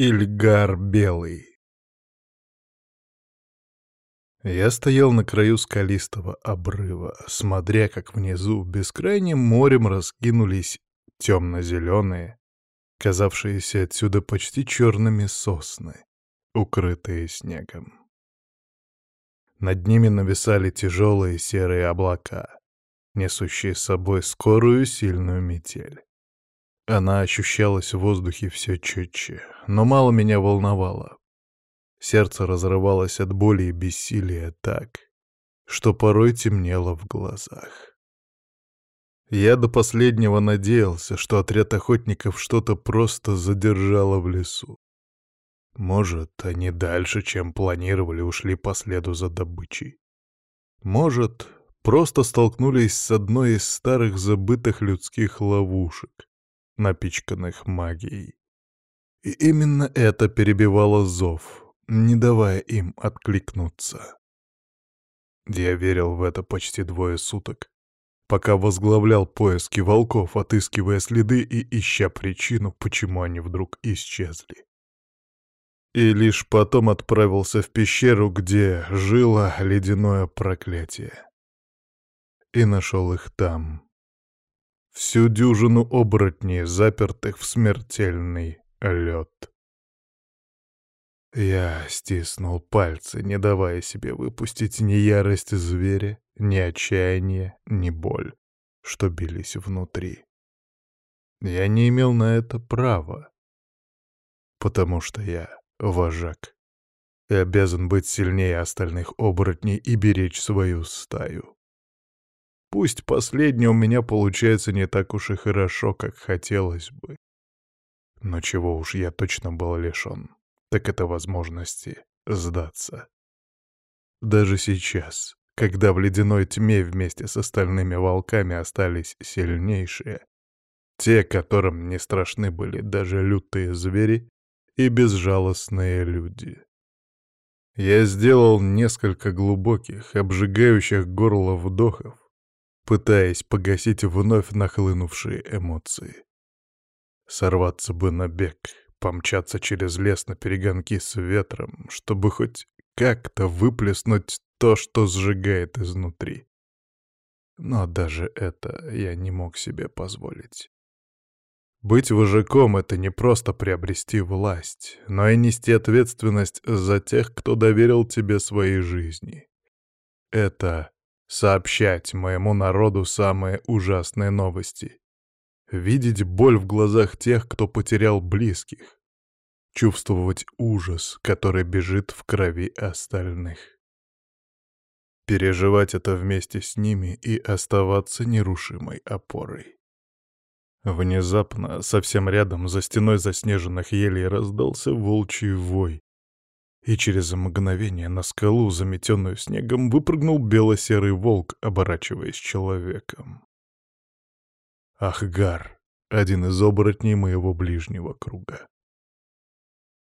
Ильгар Белый Я стоял на краю скалистого обрыва, смотря, как внизу бескрайним морем раскинулись темно-зеленые, казавшиеся отсюда почти черными сосны, укрытые снегом. Над ними нависали тяжелые серые облака, несущие с собой скорую сильную метель. Она ощущалась в воздухе все четче, но мало меня волновало. Сердце разрывалось от боли и бессилия так, что порой темнело в глазах. Я до последнего надеялся, что отряд охотников что-то просто задержало в лесу. Может, они дальше, чем планировали, ушли по следу за добычей. Может, просто столкнулись с одной из старых забытых людских ловушек, напичканных магией. И именно это перебивало зов, не давая им откликнуться. Я верил в это почти двое суток, пока возглавлял поиски волков, отыскивая следы и ища причину, почему они вдруг исчезли. И лишь потом отправился в пещеру, где жило ледяное проклятие. И нашел их там, всю дюжину оборотней, запертых в смертельный лед. Я стиснул пальцы, не давая себе выпустить ни ярость зверя, ни отчаяние, ни боль, что бились внутри. Я не имел на это права, потому что я вожак и обязан быть сильнее остальных оборотней и беречь свою стаю. Пусть последнее у меня получается не так уж и хорошо, как хотелось бы. Но чего уж я точно был лишён, так это возможности сдаться. Даже сейчас, когда в ледяной тьме вместе с остальными волками остались сильнейшие, те, которым не страшны были даже лютые звери и безжалостные люди. Я сделал несколько глубоких, обжигающих горло вдохов, пытаясь погасить вновь нахлынувшие эмоции. Сорваться бы на бег, помчаться через лес на перегонки с ветром, чтобы хоть как-то выплеснуть то, что сжигает изнутри. Но даже это я не мог себе позволить. Быть вожаком — это не просто приобрести власть, но и нести ответственность за тех, кто доверил тебе своей жизни. Это сообщать моему народу самые ужасные новости. Видеть боль в глазах тех, кто потерял близких. Чувствовать ужас, который бежит в крови остальных. Переживать это вместе с ними и оставаться нерушимой опорой. Внезапно, совсем рядом, за стеной заснеженных елей раздался волчий вой, и через мгновение на скалу, заметенную снегом, выпрыгнул бело-серый волк, оборачиваясь человеком. Ахгар, один из оборотней моего ближнего круга.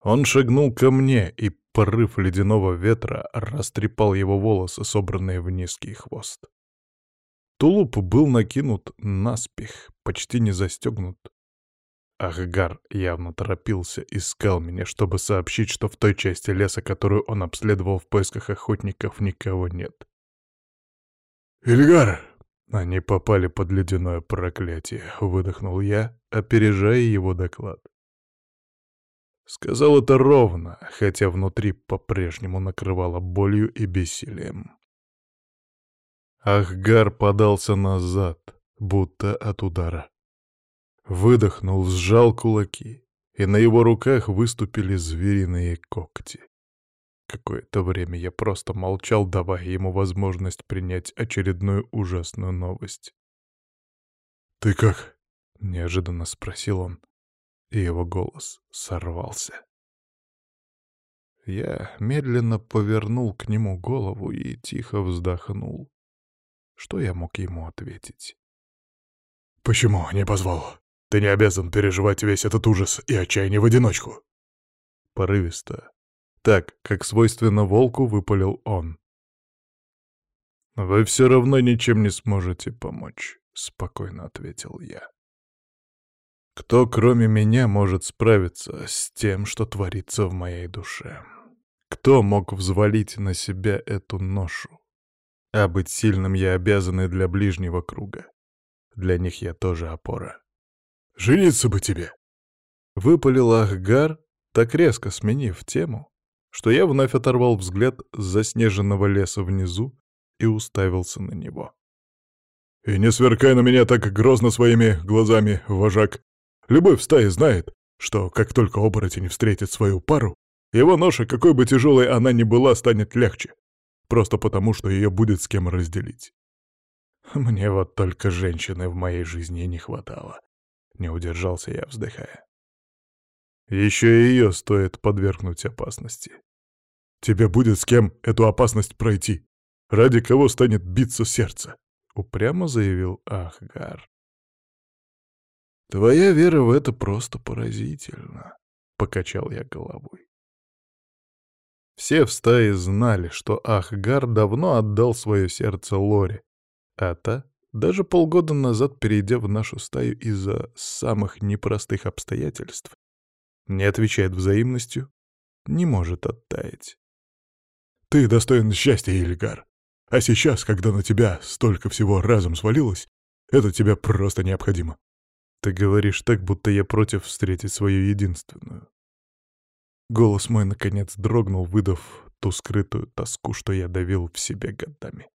Он шагнул ко мне, и порыв ледяного ветра растрепал его волосы, собранные в низкий хвост. Тулуп был накинут наспех, почти не застегнут. Ахгар явно торопился, искал меня, чтобы сообщить, что в той части леса, которую он обследовал в поисках охотников, никого нет. «Ильгар!» Они попали под ледяное проклятие, выдохнул я, опережая его доклад. Сказал это ровно, хотя внутри по-прежнему накрывало болью и бессилием. Ахгар подался назад, будто от удара. Выдохнул, сжал кулаки, и на его руках выступили звериные когти. Какое-то время я просто молчал, давая ему возможность принять очередную ужасную новость. «Ты как?» — неожиданно спросил он, и его голос сорвался. Я медленно повернул к нему голову и тихо вздохнул. Что я мог ему ответить? «Почему не позвал?» Ты не обязан переживать весь этот ужас и отчаяние в одиночку. Порывисто. Так, как свойственно волку, выпалил он. «Вы все равно ничем не сможете помочь», — спокойно ответил я. Кто, кроме меня, может справиться с тем, что творится в моей душе? Кто мог взвалить на себя эту ношу? А быть сильным я обязан и для ближнего круга. Для них я тоже опора. «Жениться бы тебе!» Выпалил Ахгар, так резко сменив тему, что я вновь оторвал взгляд с заснеженного леса внизу и уставился на него. «И не сверкай на меня так грозно своими глазами, вожак. Любой в стае знает, что как только оборотень встретит свою пару, его ноша, какой бы тяжелой она ни была, станет легче. Просто потому, что ее будет с кем разделить. Мне вот только женщины в моей жизни не хватало. Не удержался я, вздыхая. Еще и ее стоит подвергнуть опасности. Тебе будет с кем эту опасность пройти. Ради кого станет биться сердце? Упрямо заявил Ахгар. Твоя вера в это просто поразительна, покачал я головой. Все в стае знали, что Ахгар давно отдал свое сердце Лоре, а та, даже полгода назад перейдя в нашу стаю из-за самых непростых обстоятельств, не отвечает взаимностью, не может оттаять. «Ты достоин счастья, Ильгар. А сейчас, когда на тебя столько всего разом свалилось, это тебе просто необходимо». «Ты говоришь так, будто я против встретить свою единственную». Голос мой, наконец, дрогнул, выдав ту скрытую тоску, что я давил в себе годами.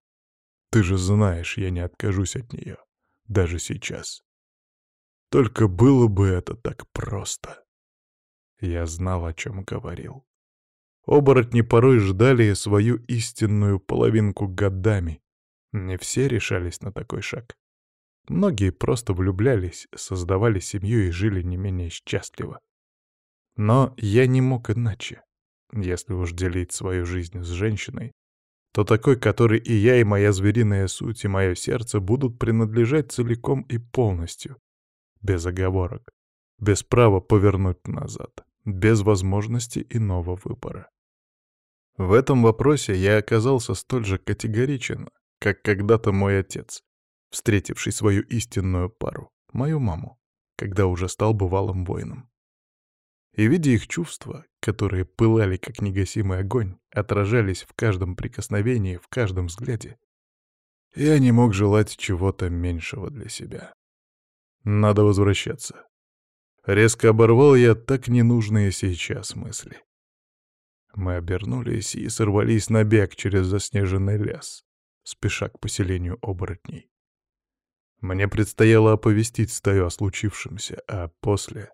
Ты же знаешь, я не откажусь от нее. Даже сейчас. Только было бы это так просто. Я знал, о чем говорил. Оборотни порой ждали свою истинную половинку годами. Не все решались на такой шаг. Многие просто влюблялись, создавали семью и жили не менее счастливо. Но я не мог иначе. Если уж делить свою жизнь с женщиной, то такой, который и я, и моя звериная суть, и мое сердце будут принадлежать целиком и полностью, без оговорок, без права повернуть назад, без возможности иного выбора. В этом вопросе я оказался столь же категоричен, как когда-то мой отец, встретивший свою истинную пару, мою маму, когда уже стал бывалым воином. И видя их чувства, которые пылали как негасимый огонь, отражались в каждом прикосновении, в каждом взгляде, я не мог желать чего-то меньшего для себя. Надо возвращаться. Резко оборвал я так ненужные сейчас мысли. Мы обернулись и сорвались на бег через заснеженный лес, спеша к поселению оборотней. Мне предстояло оповестить стаю о случившемся, а после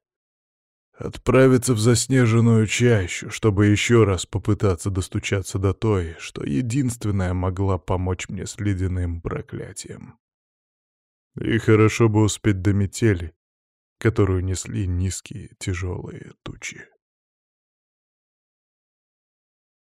Отправиться в заснеженную чащу, чтобы еще раз попытаться достучаться до той, что единственная могла помочь мне с ледяным проклятием. И хорошо бы успеть до метели, которую несли низкие тяжелые тучи.